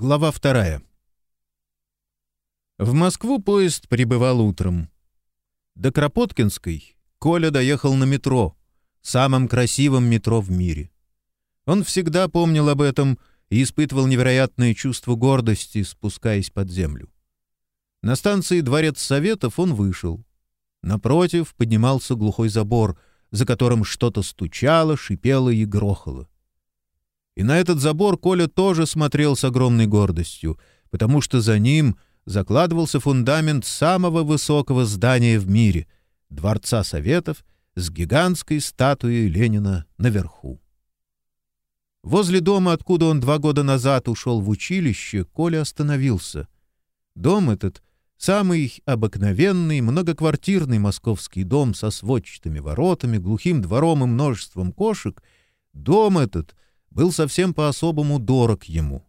Глава вторая. В Москву поезд прибывал утром. До Кропоткинской Коля доехал на метро, самом красивом метро в мире. Он всегда помнил об этом и испытывал невероятное чувство гордости, спускаясь под землю. На станции Дворец Советов он вышел. Напротив поднимался глухой забор, за которым что-то стучало, шипело и грохало. И на этот забор Коля тоже смотрел с огромной гордостью, потому что за ним закладывался фундамент самого высокого здания в мире — Дворца Советов с гигантской статуей Ленина наверху. Возле дома, откуда он два года назад ушел в училище, Коля остановился. Дом этот — самый обыкновенный многоквартирный московский дом со сводчатыми воротами, глухим двором и множеством кошек. Дом этот — был совсем по-особому дорог ему.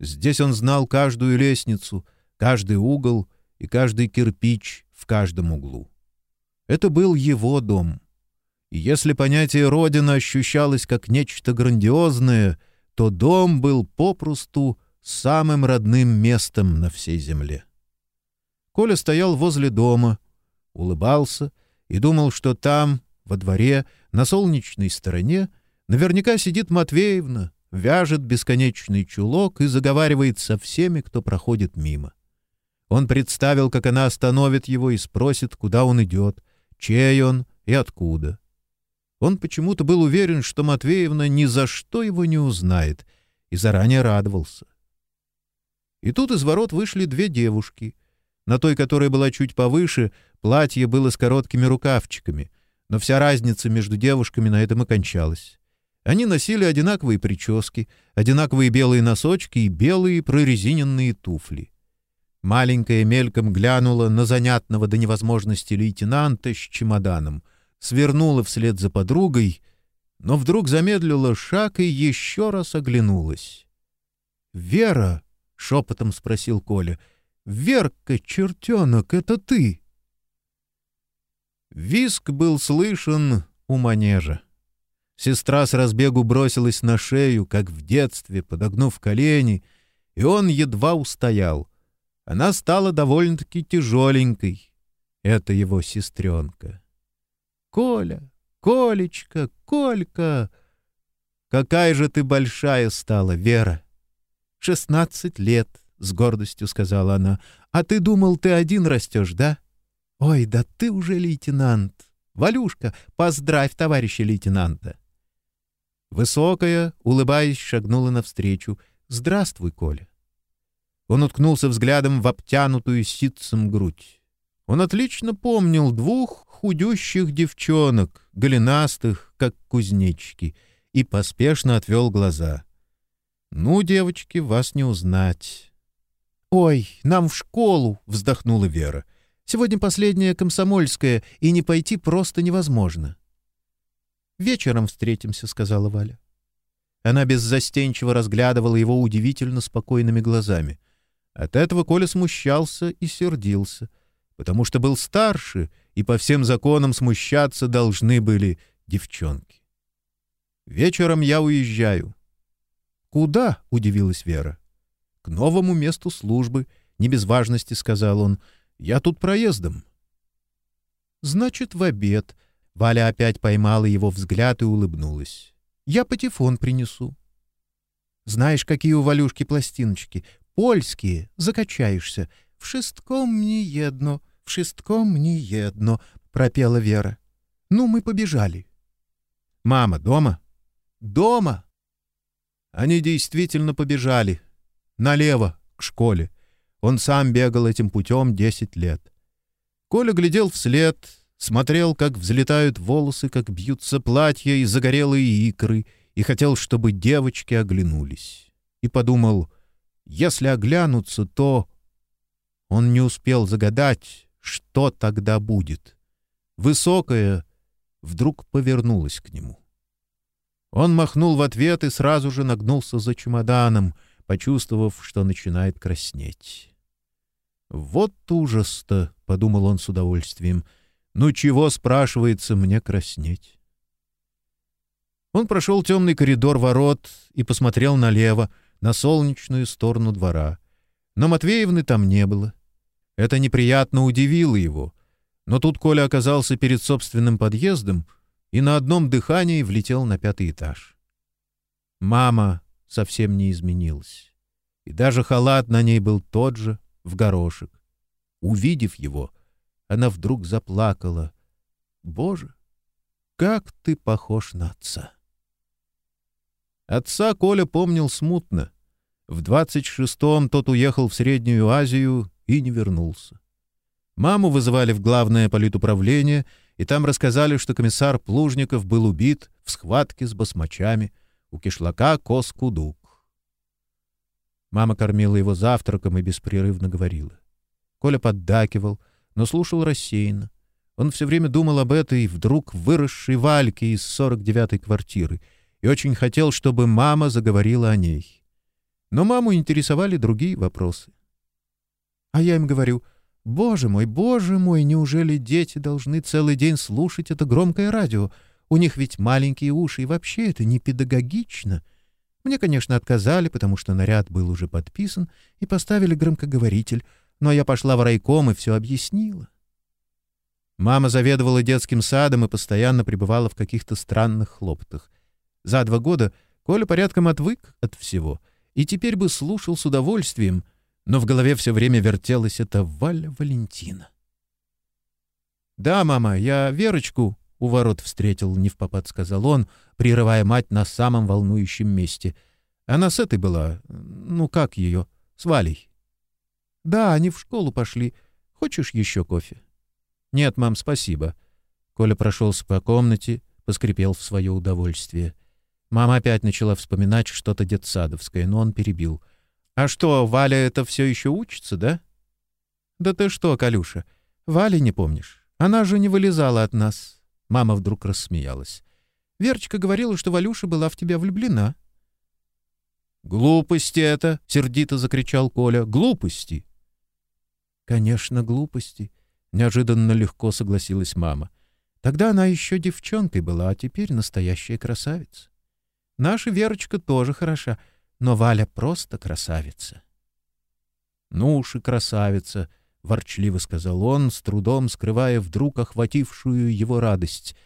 Здесь он знал каждую лестницу, каждый угол и каждый кирпич в каждом углу. Это был его дом. И если понятие «родина» ощущалось как нечто грандиозное, то дом был попросту самым родным местом на всей земле. Коля стоял возле дома, улыбался и думал, что там, во дворе, на солнечной стороне, Наверняка сидит Матвеевна, вяжет бесконечный чулок и заговаривает со всеми, кто проходит мимо. Он представил, как она остановит его и спросит, куда он идет, чей он и откуда. Он почему-то был уверен, что Матвеевна ни за что его не узнает, и заранее радовался. И тут из ворот вышли две девушки. На той, которая была чуть повыше, платье было с короткими рукавчиками, но вся разница между девушками на этом и кончалась. Они носили одинаковые прически, одинаковые белые носочки и белые прорезиненные туфли. Маленькая мельком глянула на занятного до невозможности лейтенанта с чемоданом, свернула вслед за подругой, но вдруг замедлила шаг и еще раз оглянулась. «Вера!» — шепотом спросил Коля. «Верка, чертенок, это ты!» Виск был слышен у манежа. Сестра с разбегу бросилась на шею, как в детстве, подогнув колени, и он едва устоял. Она стала довольно-таки тяжеленькой. Это его сестренка. «Коля! Колечка! Колька!» «Какая же ты большая стала, Вера!» «Шестнадцать лет», — с гордостью сказала она. «А ты думал, ты один растешь, да?» «Ой, да ты уже лейтенант! Валюшка, поздравь товарища лейтенанта!» Высокая, улыбаясь, шагнула навстречу. «Здравствуй, Коля». Он уткнулся взглядом в обтянутую ситцем грудь. Он отлично помнил двух худющих девчонок, голенастых, как кузнечики, и поспешно отвел глаза. «Ну, девочки, вас не узнать». «Ой, нам в школу!» — вздохнула Вера. «Сегодня последняя комсомольская, и не пойти просто невозможно». «Вечером встретимся», — сказала Валя. Она беззастенчиво разглядывала его удивительно спокойными глазами. От этого Коля смущался и сердился, потому что был старше, и по всем законам смущаться должны были девчонки. «Вечером я уезжаю». «Куда?» — удивилась Вера. «К новому месту службы», — не без важности сказал он. «Я тут проездом». «Значит, в обед», Валя опять поймала его взгляд и улыбнулась. «Я патефон принесу». «Знаешь, какие у Валюшки пластиночки? Польские, закачаешься. В шестком не едно, в шестком не едно», — пропела Вера. «Ну, мы побежали». «Мама дома?» «Дома». Они действительно побежали. Налево, к школе. Он сам бегал этим путем десять лет. Коля глядел вслед, смотрел, как взлетают волосы, как бьются платья и загорелые икры, и хотел, чтобы девочки оглянулись. И подумал, если оглянутся, то... Он не успел загадать, что тогда будет. Высокая вдруг повернулась к нему. Он махнул в ответ и сразу же нагнулся за чемоданом, почувствовав, что начинает краснеть. «Вот ужас-то!» — подумал он с удовольствием — ну чего, спрашивается, мне краснеть? Он прошел темный коридор ворот и посмотрел налево, на солнечную сторону двора. Но Матвеевны там не было. Это неприятно удивило его. Но тут Коля оказался перед собственным подъездом и на одном дыхании влетел на пятый этаж. Мама совсем не изменилась. И даже халат на ней был тот же, в горошек. Увидев его, она вдруг заплакала. «Боже, как ты похож на отца!» Отца Коля помнил смутно. В двадцать шестом тот уехал в Среднюю Азию и не вернулся. Маму вызывали в главное политуправление, и там рассказали, что комиссар Плужников был убит в схватке с басмачами у кишлака Коскудук. Мама кормила его завтраком и беспрерывно говорила. Коля поддакивал, но слушал рассеянно. Он все время думал об этой вдруг выросшей Вальке из сорок девятой квартиры и очень хотел, чтобы мама заговорила о ней. Но маму интересовали другие вопросы. А я им говорю, «Боже мой, боже мой, неужели дети должны целый день слушать это громкое радио? У них ведь маленькие уши, и вообще это не педагогично». Мне, конечно, отказали, потому что наряд был уже подписан, и поставили громкоговоритель, но я пошла в райком и все объяснила. Мама заведовала детским садом и постоянно пребывала в каких-то странных хлопотах. За два года Коля порядком отвык от всего и теперь бы слушал с удовольствием, но в голове все время вертелась эта Валя Валентина. «Да, мама, я Верочку у ворот встретил, не в попад сказал он, прерывая мать на самом волнующем месте. Она с этой была, ну как ее, с Валей. Да, они в школу пошли. Хочешь еще кофе? Нет, мам, спасибо. Коля прошелся по комнате, поскрипел в свое удовольствие. Мама опять начала вспоминать что-то детсадовское, но он перебил. «А что, Валя это все еще учится, да?» «Да ты что, Калюша, Вали не помнишь? Она же не вылезала от нас. Мама вдруг рассмеялась. «Верочка говорила, что Валюша была в тебя влюблена». «Глупости это!» — сердито закричал Коля. «Глупости!» «Конечно, глупости!» — неожиданно легко согласилась мама. «Тогда она еще девчонкой была, а теперь настоящая красавица. Наша Верочка тоже хороша, но Валя просто красавица». «Ну уж и красавица!» — ворчливо сказал он, с трудом скрывая вдруг охватившую его радость.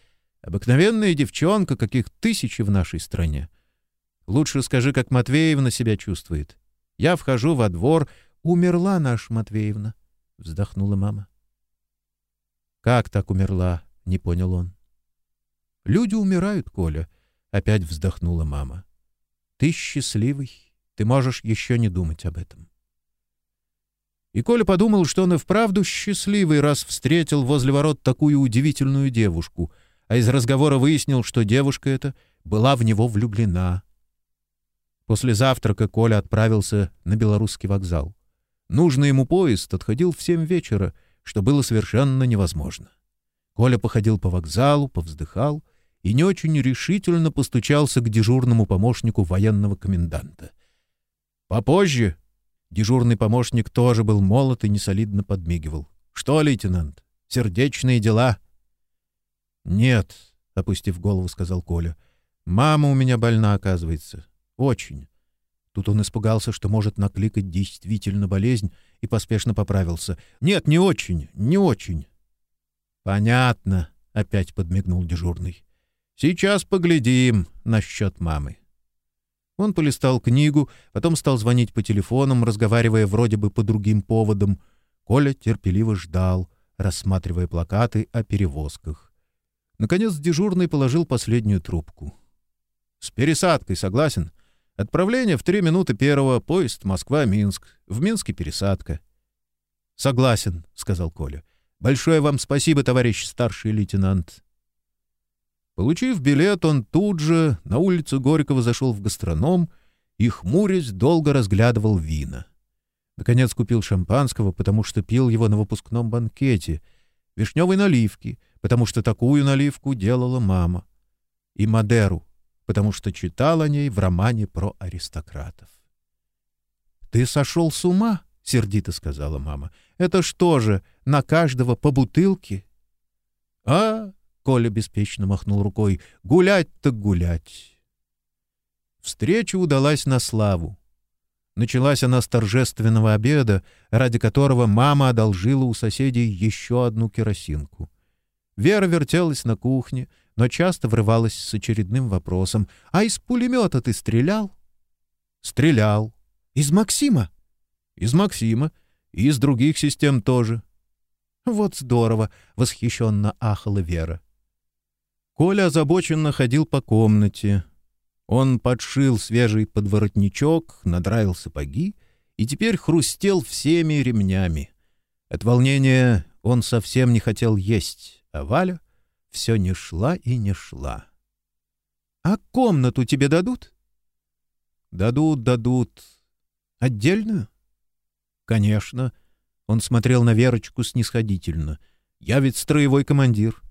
«Обыкновенная девчонка, каких тысячи в нашей стране. Лучше скажи, как Матвеевна себя чувствует. Я вхожу во двор. Умерла наша Матвеевна», — вздохнула мама. «Как так умерла?» — не понял он. «Люди умирают, Коля», — опять вздохнула мама. «Ты счастливый, ты можешь еще не думать об этом». И Коля подумал, что он и вправду счастливый, раз встретил возле ворот такую удивительную девушку, а из разговора выяснил, что девушка эта была в него влюблена. После завтрака Коля отправился на Белорусский вокзал. Нужный ему поезд отходил в семь вечера, что было совершенно невозможно. Коля походил по вокзалу, повздыхал и не очень решительно постучался к дежурному помощнику военного коменданта. «Попозже», Дежурный помощник тоже был молод и несолидно подмигивал. «Что, лейтенант, сердечные дела?» «Нет», — опустив голову, сказал Коля. «Мама у меня больна, оказывается. Очень». Тут он испугался, что может накликать действительно болезнь, и поспешно поправился. «Нет, не очень, не очень». «Понятно», — опять подмигнул дежурный. «Сейчас поглядим насчет мамы». Он полистал книгу, потом стал звонить по телефонам, разговаривая вроде бы по другим поводам. Коля терпеливо ждал, рассматривая плакаты о перевозках. Наконец дежурный положил последнюю трубку. «С пересадкой согласен. Отправление в три минуты первого, поезд Москва-Минск. В Минске пересадка». «Согласен», — сказал Коля. «Большое вам спасибо, товарищ старший лейтенант. Получив билет, он тут же на улицу Горького зашел в гастроном и, хмурясь, долго разглядывал вина. Наконец купил шампанского, потому что пил его на выпускном банкете, вишневой наливки, потому что такую наливку делала мама, и Мадеру, потому что читал о ней в романе про аристократов. «Ты сошел с ума?» — сердито сказала мама. «Это что же, на каждого по бутылке?» «А, Коля беспечно махнул рукой. «Гулять так гулять!» Встреча удалась на славу. Началась она с торжественного обеда, ради которого мама одолжила у соседей еще одну керосинку. Вера вертелась на кухне, но часто врывалась с очередным вопросом. «А из пулемета ты стрелял?» «Стрелял». «Из Максима?» «Из Максима. И из других систем тоже». «Вот здорово!» — восхищенно ахала Вера. Коля озабоченно ходил по комнате. Он подшил свежий подворотничок, надраил сапоги и теперь хрустел всеми ремнями. От волнения он совсем не хотел есть, а Валя все не шла и не шла. — А комнату тебе дадут? — Дадут, дадут. — Отдельную? — Конечно. Он смотрел на Верочку снисходительно. — Я ведь строевой командир.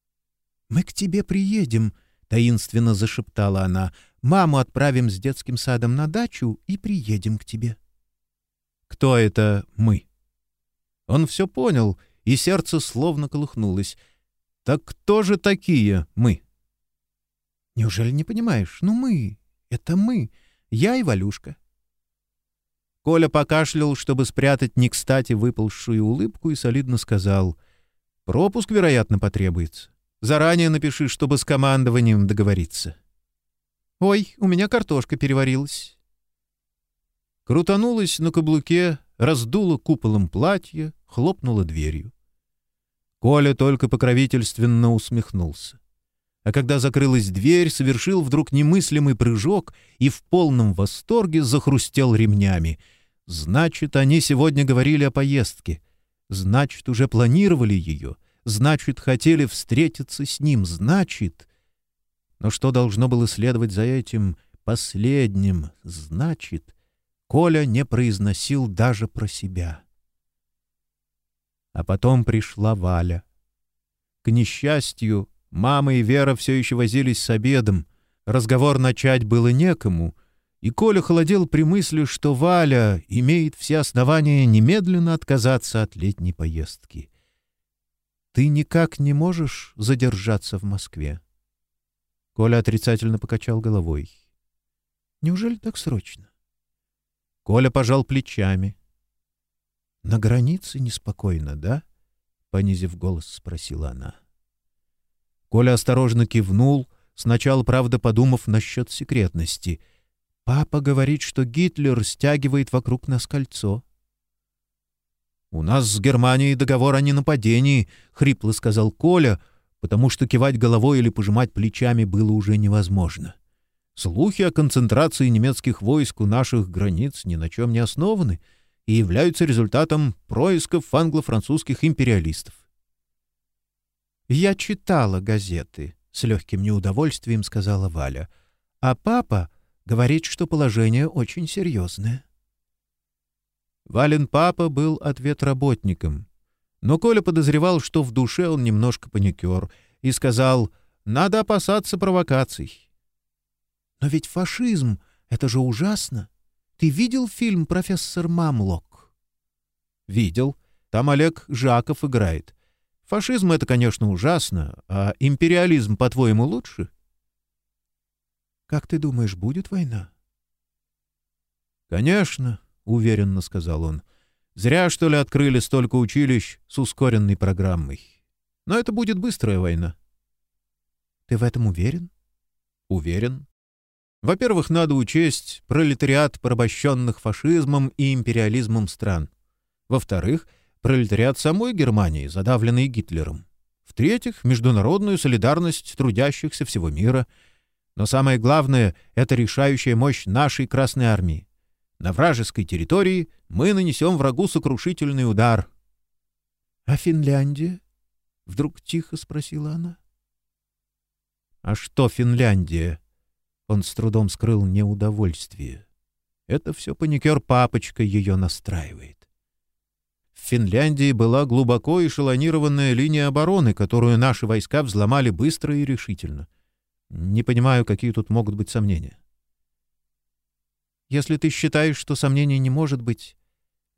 — Мы к тебе приедем, — таинственно зашептала она. — Маму отправим с детским садом на дачу и приедем к тебе. — Кто это мы? Он все понял, и сердце словно колыхнулось. Так кто же такие мы? Неужели не понимаешь? Ну мы, это мы, я и Валюшка. Коля покашлял, чтобы спрятать не кстати выползшую улыбку, и солидно сказал. «Пропуск, вероятно, потребуется. Заранее напиши, чтобы с командованием договориться». «Ой, у меня картошка переварилась». Крутанулась на каблуке, раздула куполом платье, хлопнула дверью. Коля только покровительственно усмехнулся. А когда закрылась дверь, совершил вдруг немыслимый прыжок и в полном восторге захрустел ремнями. Значит, они сегодня говорили о поездке. Значит, уже планировали ее. Значит, хотели встретиться с ним. Значит... Но что должно было следовать за этим последним? Значит, Коля не произносил даже про себя. — а потом пришла Валя. К несчастью, мама и Вера все еще возились с обедом. Разговор начать было некому, и Коля холодел при мысли, что Валя имеет все основания немедленно отказаться от летней поездки. «Ты никак не можешь задержаться в Москве?» Коля отрицательно покачал головой. «Неужели так срочно?» Коля пожал плечами. На границе неспокойно, да? понизив голос, спросила она. Коля осторожно кивнул, сначала, правда, подумав насчет секретности. Папа говорит, что Гитлер стягивает вокруг нас кольцо. У нас с Германией договор о ненападении, хрипло сказал Коля, потому что кивать головой или пожимать плечами было уже невозможно. Слухи о концентрации немецких войск у наших границ ни на чем не основаны — и являются результатом происков англо-французских империалистов. «Я читала газеты», — с легким неудовольствием сказала Валя. «А папа говорит, что положение очень серьезное». Вален папа был ответработником, но Коля подозревал, что в душе он немножко паникер, и сказал «надо опасаться провокаций». «Но ведь фашизм — это же ужасно!» Ты видел фильм «Профессор Мамлок»?» «Видел. Там Олег Жаков играет. Фашизм — это, конечно, ужасно, а империализм, по-твоему, лучше?» «Как ты думаешь, будет война?» «Конечно», — уверенно сказал он. «Зря, что ли, открыли столько училищ с ускоренной программой. Но это будет быстрая война». «Ты в этом уверен?» «Уверен. Во-первых, надо учесть пролетариат порабощенных фашизмом и империализмом стран. Во-вторых, пролетариат самой Германии, задавленный Гитлером. В-третьих, международную солидарность трудящихся всего мира. Но самое главное — это решающая мощь нашей Красной Армии. На вражеской территории мы нанесем врагу сокрушительный удар. — А Финляндия? — вдруг тихо спросила она. — А что Финляндия? Он с трудом скрыл неудовольствие. Это все паникер-папочка ее настраивает. В Финляндии была глубоко эшелонированная линия обороны, которую наши войска взломали быстро и решительно. Не понимаю, какие тут могут быть сомнения. «Если ты считаешь, что сомнений не может быть,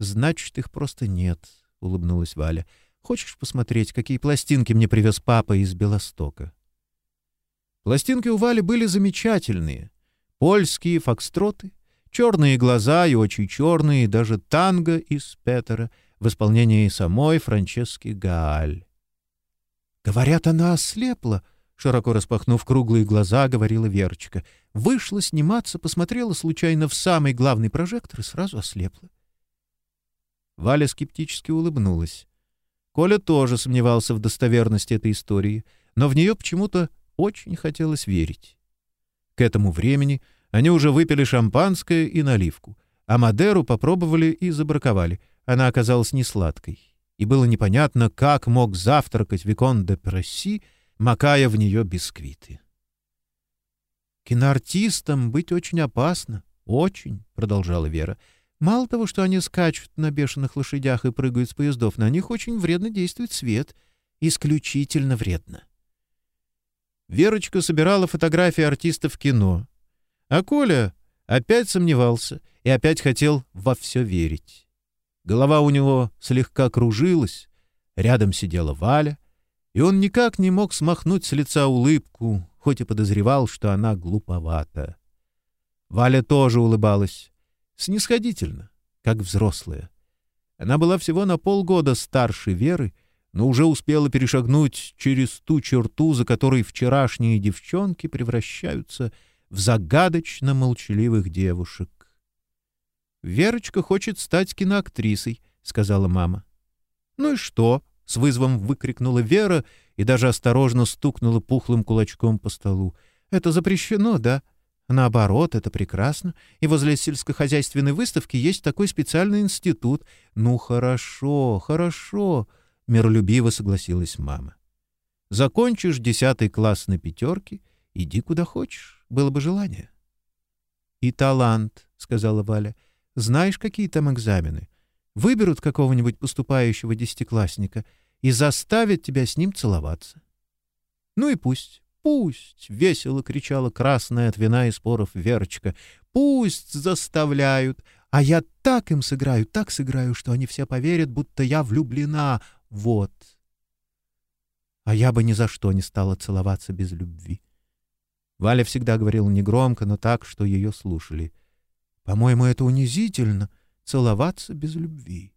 значит, их просто нет», — улыбнулась Валя. «Хочешь посмотреть, какие пластинки мне привез папа из Белостока?» Пластинки у Вали были замечательные. Польские фокстроты, Черные глаза и очень черные, даже танго из Петера в исполнении самой Франчески Гааль. «Говорят, она ослепла», — широко распахнув круглые глаза, говорила Верочка. Вышла сниматься, посмотрела случайно в самый главный прожектор и сразу ослепла. Валя скептически улыбнулась. Коля тоже сомневался в достоверности этой истории, но в нее почему-то очень хотелось верить. К этому времени они уже выпили шампанское и наливку, а Мадеру попробовали и забраковали. Она оказалась не сладкой, и было непонятно, как мог завтракать Викон де Пресси, макая в нее бисквиты. «Киноартистам быть очень опасно, очень», — продолжала Вера. «Мало того, что они скачут на бешеных лошадях и прыгают с поездов, на них очень вредно действует свет. Исключительно вредно». Верочка собирала фотографии артистов кино. А Коля опять сомневался и опять хотел во все верить. Голова у него слегка кружилась, рядом сидела Валя, и он никак не мог смахнуть с лица улыбку, хоть и подозревал, что она глуповата. Валя тоже улыбалась, снисходительно, как взрослая. Она была всего на полгода старше Веры, но уже успела перешагнуть через ту черту, за которой вчерашние девчонки превращаются в загадочно молчаливых девушек. «Верочка хочет стать киноактрисой», — сказала мама. «Ну и что?» — с вызовом выкрикнула Вера и даже осторожно стукнула пухлым кулачком по столу. «Это запрещено, да?» Наоборот, это прекрасно. И возле сельскохозяйственной выставки есть такой специальный институт. Ну, хорошо, хорошо миролюбиво согласилась мама. Закончишь десятый класс на пятерке, иди куда хочешь, было бы желание. — И талант, — сказала Валя. — Знаешь, какие там экзамены? Выберут какого-нибудь поступающего десятиклассника и заставят тебя с ним целоваться. — Ну и пусть, пусть, — весело кричала красная от вина и споров Верочка. — Пусть заставляют, а я так им сыграю, так сыграю, что они все поверят, будто я влюблена, вот. А я бы ни за что не стала целоваться без любви. Валя всегда говорила негромко, но так, что ее слушали. По-моему, это унизительно — целоваться без любви.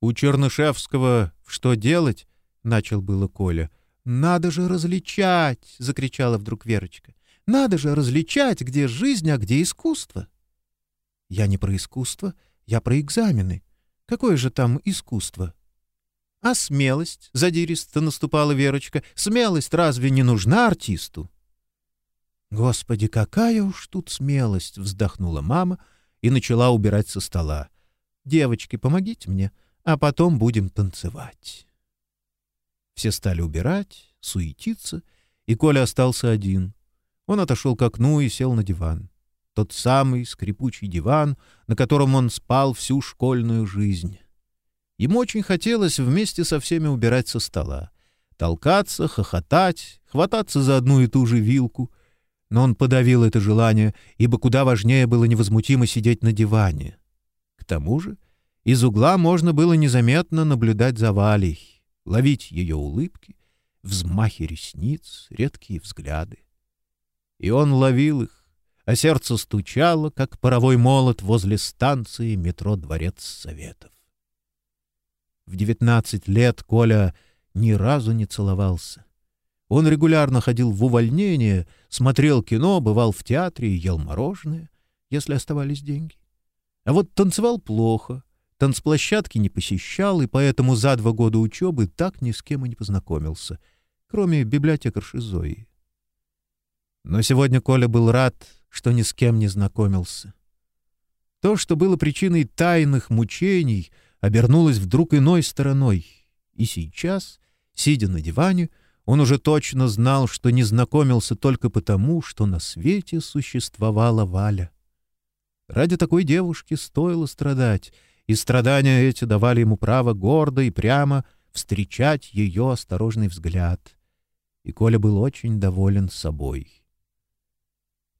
У Чернышевского «Что делать?» — начал было Коля. «Надо же различать!» — закричала вдруг Верочка. «Надо же различать, где жизнь, а где искусство!» «Я не про искусство, я про экзамены. Какое же там искусство?» А смелость, — задиристо наступала Верочка, — смелость разве не нужна артисту? Господи, какая уж тут смелость! — вздохнула мама и начала убирать со стола. Девочки, помогите мне, а потом будем танцевать. Все стали убирать, суетиться, и Коля остался один. Он отошел к окну и сел на диван. Тот самый скрипучий диван, на котором он спал всю школьную жизнь. Ему очень хотелось вместе со всеми убирать со стола, толкаться, хохотать, хвататься за одну и ту же вилку. Но он подавил это желание, ибо куда важнее было невозмутимо сидеть на диване. К тому же из угла можно было незаметно наблюдать за Валей, ловить ее улыбки, взмахи ресниц, редкие взгляды. И он ловил их, а сердце стучало, как паровой молот возле станции метро «Дворец Советов». В девятнадцать лет Коля ни разу не целовался. Он регулярно ходил в увольнение, смотрел кино, бывал в театре и ел мороженое, если оставались деньги. А вот танцевал плохо, танцплощадки не посещал, и поэтому за два года учебы так ни с кем и не познакомился, кроме библиотекарши Зои. Но сегодня Коля был рад, что ни с кем не знакомился. То, что было причиной тайных мучений — обернулась вдруг иной стороной, и сейчас, сидя на диване, он уже точно знал, что не знакомился только потому, что на свете существовала Валя. Ради такой девушки стоило страдать, и страдания эти давали ему право гордо и прямо встречать ее осторожный взгляд. И Коля был очень доволен собой.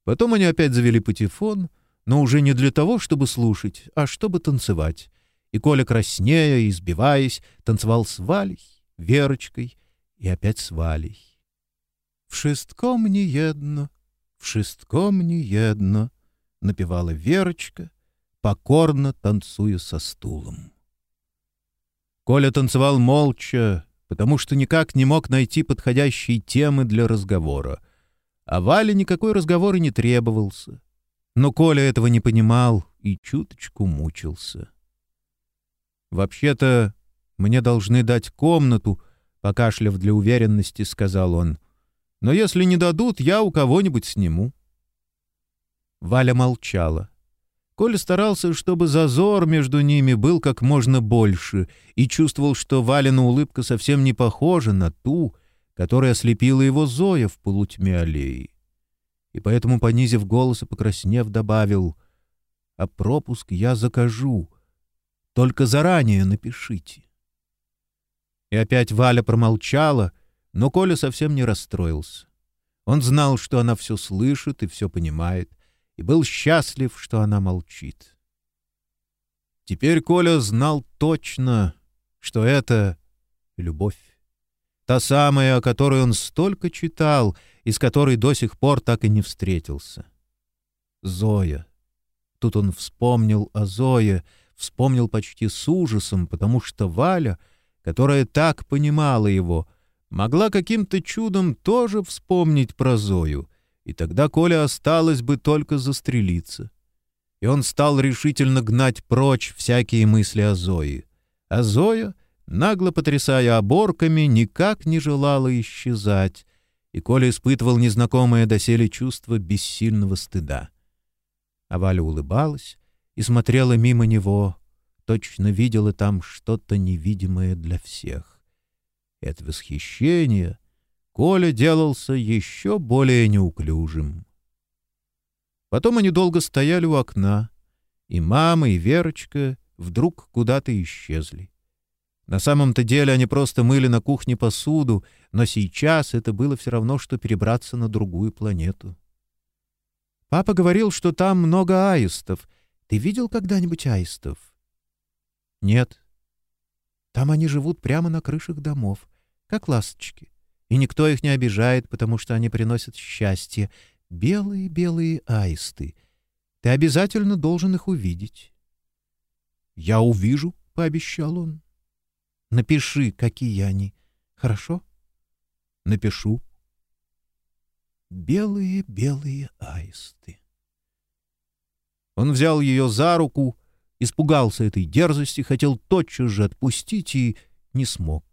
Потом они опять завели патефон, но уже не для того, чтобы слушать, а чтобы танцевать и Коля, краснея и избиваясь, танцевал с Валей, Верочкой и опять с Валей. «Wszystko mnie jedno, wszystko mnie jedno», напевала Верочка, покорно танцуя со стулом. Коля танцевал молча, потому что никак не мог найти подходящей темы для разговора. А Вале никакой разговор и не требовался. Но Коля этого не понимал и чуточку мучился. «Вообще-то мне должны дать комнату», — покашляв для уверенности, сказал он. «Но если не дадут, я у кого-нибудь сниму». Валя молчала. Коля старался, чтобы зазор между ними был как можно больше, и чувствовал, что Валина улыбка совсем не похожа на ту, которая ослепила его Зоя в полутьме аллеи. И поэтому, понизив голос и покраснев, добавил, «А пропуск я закажу, только заранее напишите». И опять Валя промолчала, но Коля совсем не расстроился. Он знал, что она все слышит и все понимает — и был счастлив, что она молчит. Теперь Коля знал точно, что это любовь. Та самая, о которой он столько читал, и с которой до сих пор так и не встретился. Зоя. Тут он вспомнил о Зое, вспомнил почти с ужасом, потому что Валя, которая так понимала его, могла каким-то чудом тоже вспомнить про Зою — и тогда Коля осталось бы только застрелиться. И он стал решительно гнать прочь всякие мысли о Зое. А Зоя, нагло потрясая оборками, никак не желала исчезать, и Коля испытывал незнакомое доселе чувство бессильного стыда. А Валя улыбалась и смотрела мимо него, точно видела там что-то невидимое для всех. И от восхищения Коля делался еще более неуклюжим. Потом они долго стояли у окна, и мама, и Верочка вдруг куда-то исчезли. На самом-то деле они просто мыли на кухне посуду, но сейчас это было все равно, что перебраться на другую планету. «Папа говорил, что там много аистов. Ты видел когда-нибудь аистов?» «Нет». «Там они живут прямо на крышах домов, как ласточки и никто их не обижает, потому что они приносят счастье. Белые-белые аисты. Ты обязательно должен их увидеть. — Я увижу, — пообещал он. — Напиши, какие они. Хорошо? — Напишу. Белые-белые аисты. Он взял ее за руку, испугался этой дерзости, хотел тотчас же отпустить и не смог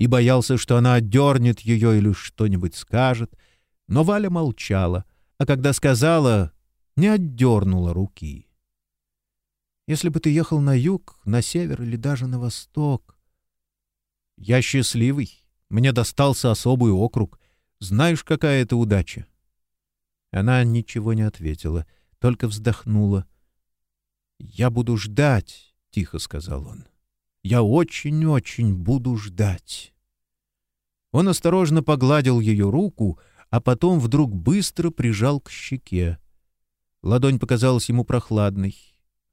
и боялся, что она отдернет ее или что-нибудь скажет. Но Валя молчала, а когда сказала, не отдернула руки. «Если бы ты ехал на юг, на север или даже на восток...» «Я счастливый. Мне достался особый округ. Знаешь, какая это удача?» Она ничего не ответила, только вздохнула. «Я буду ждать», — тихо сказал он. Я очень-очень буду ждать. Он осторожно погладил ее руку, а потом вдруг быстро прижал к щеке. Ладонь показалась ему прохладной.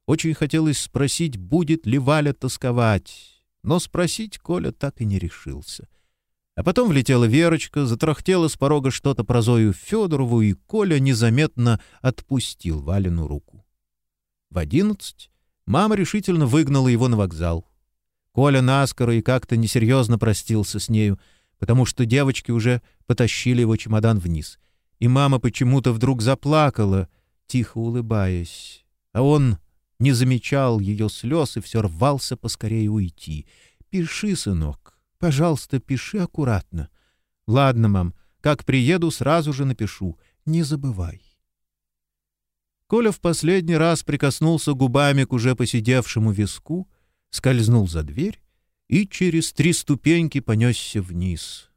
Очень хотелось спросить, будет ли Валя тосковать, но спросить Коля так и не решился. А потом влетела Верочка, затрахтела с порога что-то про Зою Федорову, и Коля незаметно отпустил Валину руку. В одиннадцать мама решительно выгнала его на вокзал. Коля наскоро и как-то несерьезно простился с нею, потому что девочки уже потащили его чемодан вниз. И мама почему-то вдруг заплакала, тихо улыбаясь. А он не замечал ее слез и все рвался поскорее уйти. «Пиши, сынок, пожалуйста, пиши аккуратно». «Ладно, мам, как приеду, сразу же напишу. Не забывай». Коля в последний раз прикоснулся губами к уже посидевшему виску, скользнул за дверь и через три ступеньки понесся вниз.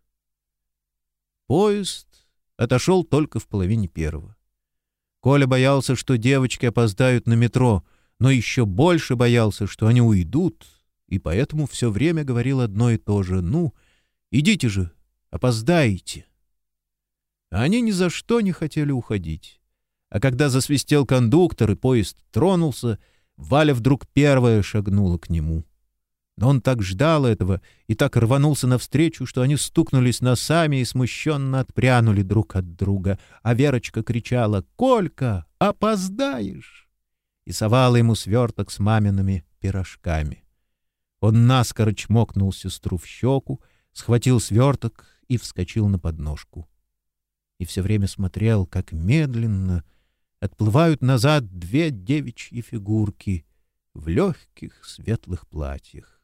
Поезд отошел только в половине первого. Коля боялся, что девочки опоздают на метро, но еще больше боялся, что они уйдут, и поэтому все время говорил одно и то же «Ну, идите же, опоздаете». Они ни за что не хотели уходить. А когда засвистел кондуктор и поезд тронулся — Валя вдруг первая шагнула к нему. Но он так ждал этого и так рванулся навстречу, что они стукнулись носами и смущенно отпрянули друг от друга, а Верочка кричала «Колька! опоздаешь!» И совала ему сверток с мамиными пирожками. Он наскоро чмокнул сестру в щеку, схватил сверток и вскочил на подножку. И все время смотрел, как медленно отплывают назад две девичьи фигурки в легких светлых платьях.